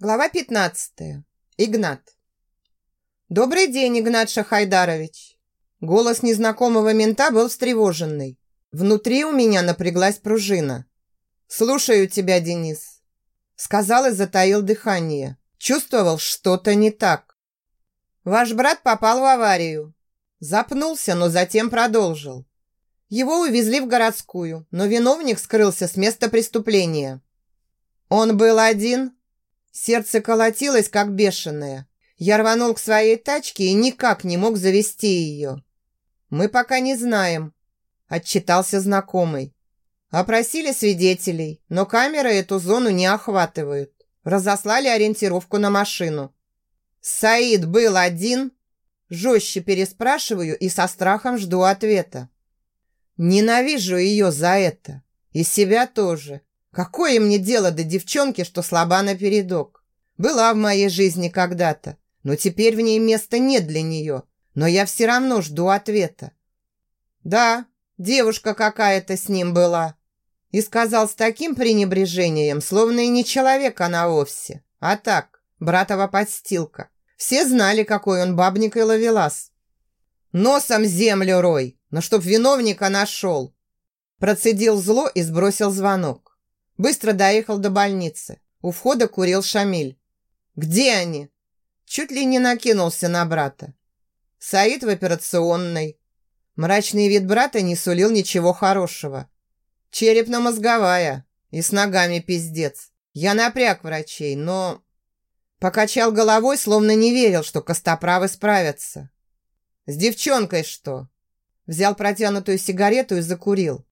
Глава 15. Игнат. «Добрый день, Игнат Шахайдарович!» Голос незнакомого мента был встревоженный. Внутри у меня напряглась пружина. «Слушаю тебя, Денис!» Сказал и затаил дыхание. Чувствовал, что-то не так. «Ваш брат попал в аварию». Запнулся, но затем продолжил. Его увезли в городскую, но виновник скрылся с места преступления. «Он был один?» Сердце колотилось, как бешеное. Я рванул к своей тачке и никак не мог завести ее. «Мы пока не знаем», – отчитался знакомый. Опросили свидетелей, но камеры эту зону не охватывают. Разослали ориентировку на машину. «Саид был один?» Жестче переспрашиваю и со страхом жду ответа. Ненавижу ее за это. И себя тоже. Какое мне дело до девчонки, что слаба напередок? Была в моей жизни когда-то, но теперь в ней места нет для нее. Но я все равно жду ответа. Да, девушка какая-то с ним была. И сказал с таким пренебрежением, словно и не человек она вовсе, а так, братова подстилка. Все знали, какой он бабник и ловелас. Носом землю рой, но чтоб виновника нашел. Процедил зло и сбросил звонок. Быстро доехал до больницы. У входа курил Шамиль. «Где они?» Чуть ли не накинулся на брата. Саид в операционной. Мрачный вид брата не сулил ничего хорошего. Черепно-мозговая. И с ногами пиздец. Я напряг врачей, но... Покачал головой, словно не верил, что костоправы справятся. «С девчонкой что?» Взял протянутую сигарету и закурил.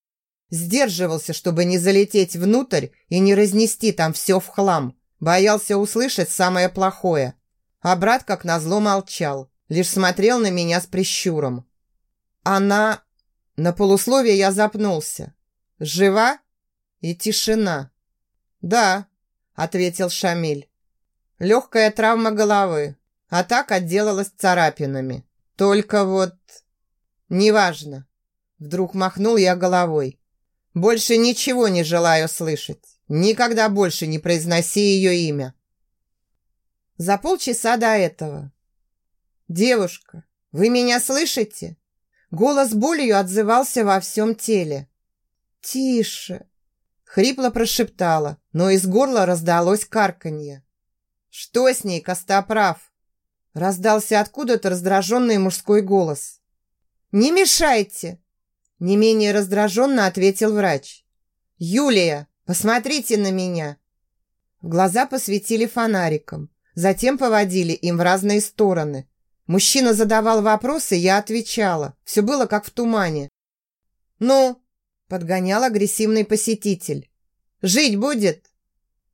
Сдерживался, чтобы не залететь внутрь и не разнести там все в хлам. Боялся услышать самое плохое. А брат, как назло, молчал. Лишь смотрел на меня с прищуром. Она... На полусловие я запнулся. «Жива?» И тишина. «Да», — ответил Шамиль. «Легкая травма головы, а так отделалась царапинами. Только вот...» «Неважно». Вдруг махнул я головой. Больше ничего не желаю слышать. Никогда больше не произноси ее имя. За полчаса до этого. «Девушка, вы меня слышите?» Голос болью отзывался во всем теле. «Тише!» Хрипло прошептала, но из горла раздалось карканье. «Что с ней, Костоправ?» Раздался откуда-то раздраженный мужской голос. «Не мешайте!» Не менее раздраженно ответил врач. «Юлия, посмотрите на меня!» В глаза посветили фонариком, затем поводили им в разные стороны. Мужчина задавал вопросы, я отвечала. Все было как в тумане. «Ну?» – подгонял агрессивный посетитель. «Жить будет?»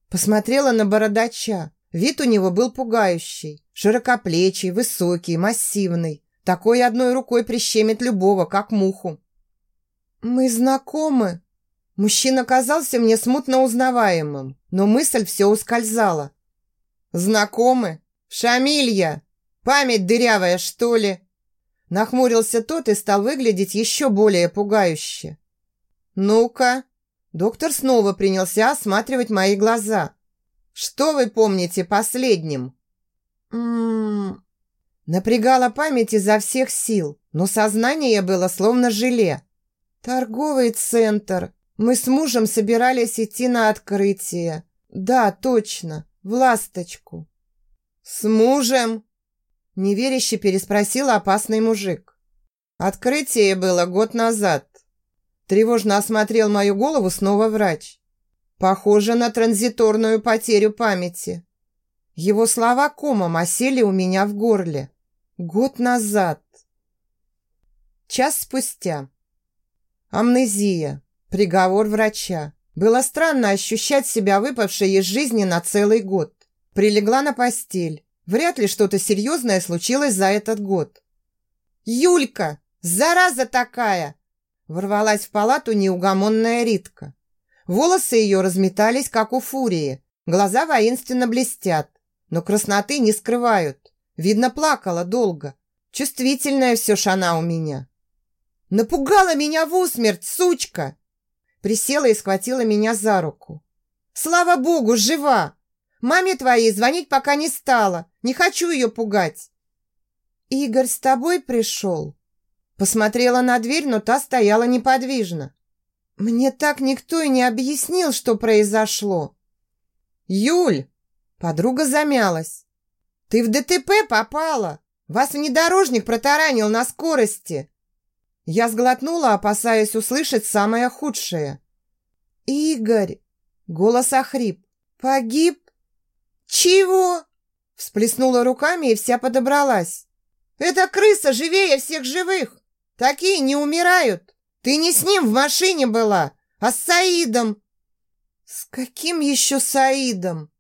Посмотрела на бородача. Вид у него был пугающий. Широкоплечий, высокий, массивный. Такой одной рукой прищемит любого, как муху. «Мы знакомы?» Мужчина казался мне смутно узнаваемым, но мысль все ускользала. «Знакомы? Шамилья! Память дырявая, что ли?» Нахмурился тот и стал выглядеть еще более пугающе. «Ну-ка!» Доктор снова принялся осматривать мои глаза. «Что вы помните последним?» «М-м-м...» Напрягала память изо всех сил, но сознание было словно желе. «Торговый центр. Мы с мужем собирались идти на открытие. Да, точно, в «Ласточку». «С мужем?» Неверяще переспросил опасный мужик. «Открытие было год назад». Тревожно осмотрел мою голову снова врач. «Похоже на транзиторную потерю памяти». Его слова комом осели у меня в горле. Год назад. Час спустя. Амнезия. Приговор врача. Было странно ощущать себя выпавшей из жизни на целый год. Прилегла на постель. Вряд ли что-то серьезное случилось за этот год. «Юлька! Зараза такая!» Ворвалась в палату неугомонная Ритка. Волосы ее разметались, как у фурии. Глаза воинственно блестят, но красноты не скрывают. Видно, плакала долго. Чувствительная все ж у меня. Напугала меня в усмерть, сучка!» Присела и схватила меня за руку. «Слава богу, жива! Маме твоей звонить пока не стала. Не хочу ее пугать». «Игорь с тобой пришел?» Посмотрела на дверь, но та стояла неподвижно. «Мне так никто и не объяснил, что произошло». «Юль!» Подруга замялась. «Ты в ДТП попала! Вас внедорожник протаранил на скорости!» Я сглотнула, опасаясь услышать самое худшее. «Игорь!» Голос охрип. «Погиб?» «Чего?» Всплеснула руками и вся подобралась. «Это крыса живее всех живых! Такие не умирают! Ты не с ним в машине была, а с Саидом!» «С каким еще Саидом?»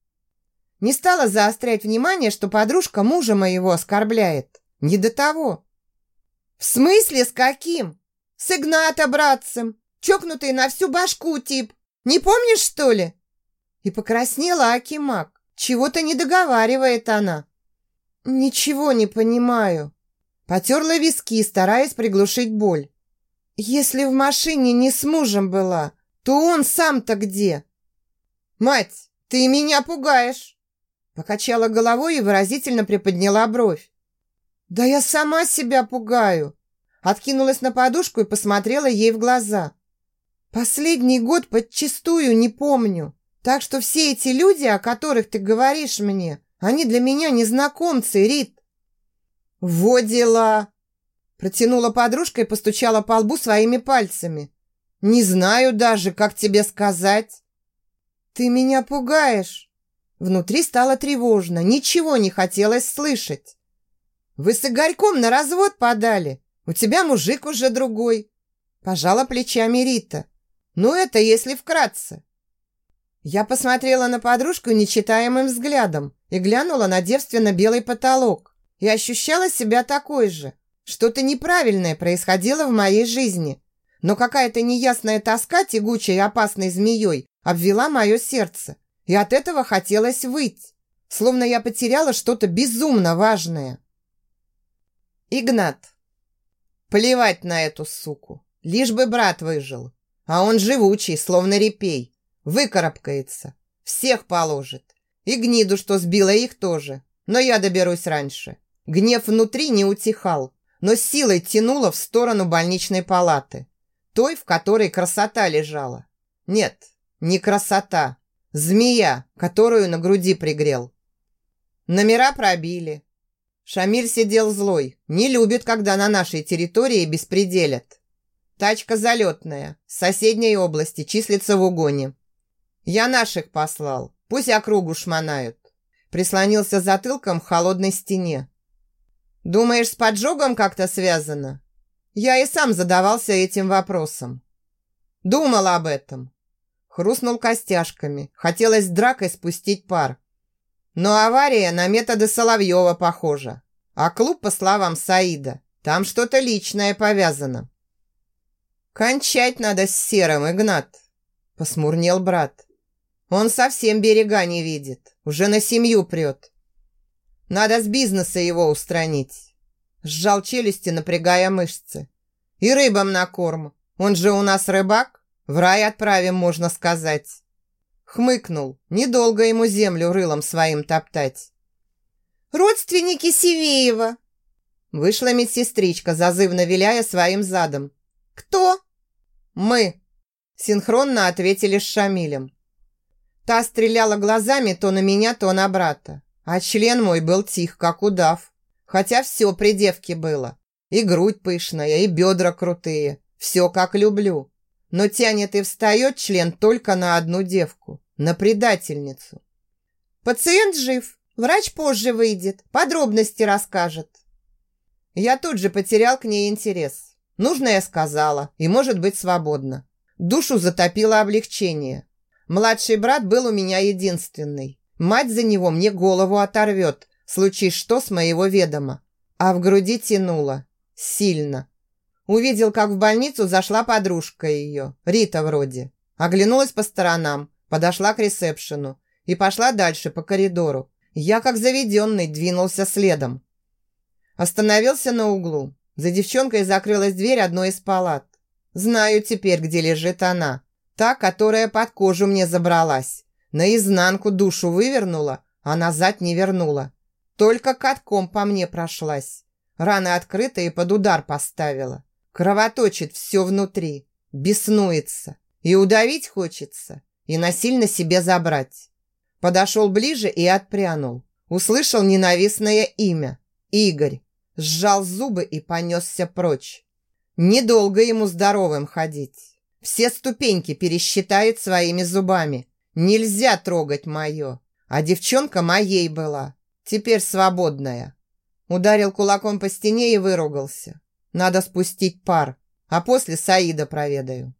Не стала заострять внимание, что подружка мужа моего оскорбляет. Не до того. «В смысле с каким? С Игната братцем, чокнутый на всю башку тип. Не помнишь, что ли?» И покраснела Акимак. Чего-то не договаривает она. «Ничего не понимаю». Потерла виски, стараясь приглушить боль. «Если в машине не с мужем была, то он сам-то где?» «Мать, ты меня пугаешь!» Покачала головой и выразительно приподняла бровь. «Да я сама себя пугаю!» Откинулась на подушку и посмотрела ей в глаза. Последний год подчистую не помню. Так что все эти люди, о которых ты говоришь мне, они для меня незнакомцы, Рит. Во дела! Протянула подружка и постучала по лбу своими пальцами. Не знаю даже, как тебе сказать. Ты меня пугаешь. Внутри стало тревожно, ничего не хотелось слышать. Вы с Игорьком на развод подали. У тебя мужик уже другой. Пожала плечами Рита. Ну, это если вкратце. Я посмотрела на подружку нечитаемым взглядом и глянула на девственно-белый потолок. И ощущала себя такой же. Что-то неправильное происходило в моей жизни. Но какая-то неясная тоска, тягучей и опасной змеей, обвела мое сердце. И от этого хотелось выйти. Словно я потеряла что-то безумно важное. Игнат. Плевать на эту суку. Лишь бы брат выжил. А он живучий, словно репей. Выкарабкается. Всех положит. И гниду, что сбила их тоже. Но я доберусь раньше. Гнев внутри не утихал, но силой тянуло в сторону больничной палаты. Той, в которой красота лежала. Нет, не красота. Змея, которую на груди пригрел. Номера пробили. Шамиль сидел злой. Не любит, когда на нашей территории беспределят. Тачка залетная, с соседней области, числится в угоне. Я наших послал, пусть округу шмонают. Прислонился затылком к холодной стене. Думаешь, с поджогом как-то связано? Я и сам задавался этим вопросом. Думал об этом. Хрустнул костяшками. Хотелось дракой спустить пар. Но авария на методы Соловьева похожа. А клуб, по словам Саида, там что-то личное повязано. «Кончать надо с серым, Игнат!» – посмурнел брат. «Он совсем берега не видит, уже на семью прет. Надо с бизнеса его устранить!» Сжал челюсти, напрягая мышцы. «И рыбам на корм, он же у нас рыбак, в рай отправим, можно сказать!» Хмыкнул, недолго ему землю рылом своим топтать. «Родственники Сивеева!» Вышла медсестричка, зазывно виляя своим задом. «Кто?» «Мы!» – синхронно ответили с Шамилем. Та стреляла глазами то на меня, то на брата. А член мой был тих, как удав. Хотя все при девке было. И грудь пышная, и бедра крутые. Все как люблю. Но тянет и встает член только на одну девку. На предательницу. Пациент жив. Врач позже выйдет. Подробности расскажет. Я тут же потерял к ней интерес. Нужно я сказала, и может быть свободна. Душу затопило облегчение. Младший брат был у меня единственный. Мать за него мне голову оторвет, случись что с моего ведома. А в груди тянуло. Сильно. Увидел, как в больницу зашла подружка ее, Рита вроде. Оглянулась по сторонам, подошла к ресепшену и пошла дальше по коридору. Я, как заведенный, двинулся следом. Остановился на углу, за девчонкой закрылась дверь одной из палат. Знаю теперь, где лежит она. Та, которая под кожу мне забралась. Наизнанку душу вывернула, а назад не вернула. Только катком по мне прошлась. Раны открыта и под удар поставила. Кровоточит все внутри. Беснуется. И удавить хочется, и насильно себе забрать. Подошел ближе и отпрянул. Услышал ненавистное имя. Игорь. Сжал зубы и понесся прочь. Недолго ему здоровым ходить. Все ступеньки пересчитает своими зубами. Нельзя трогать мое. А девчонка моей была. Теперь свободная. Ударил кулаком по стене и выругался. Надо спустить пар, а после Саида проведаю.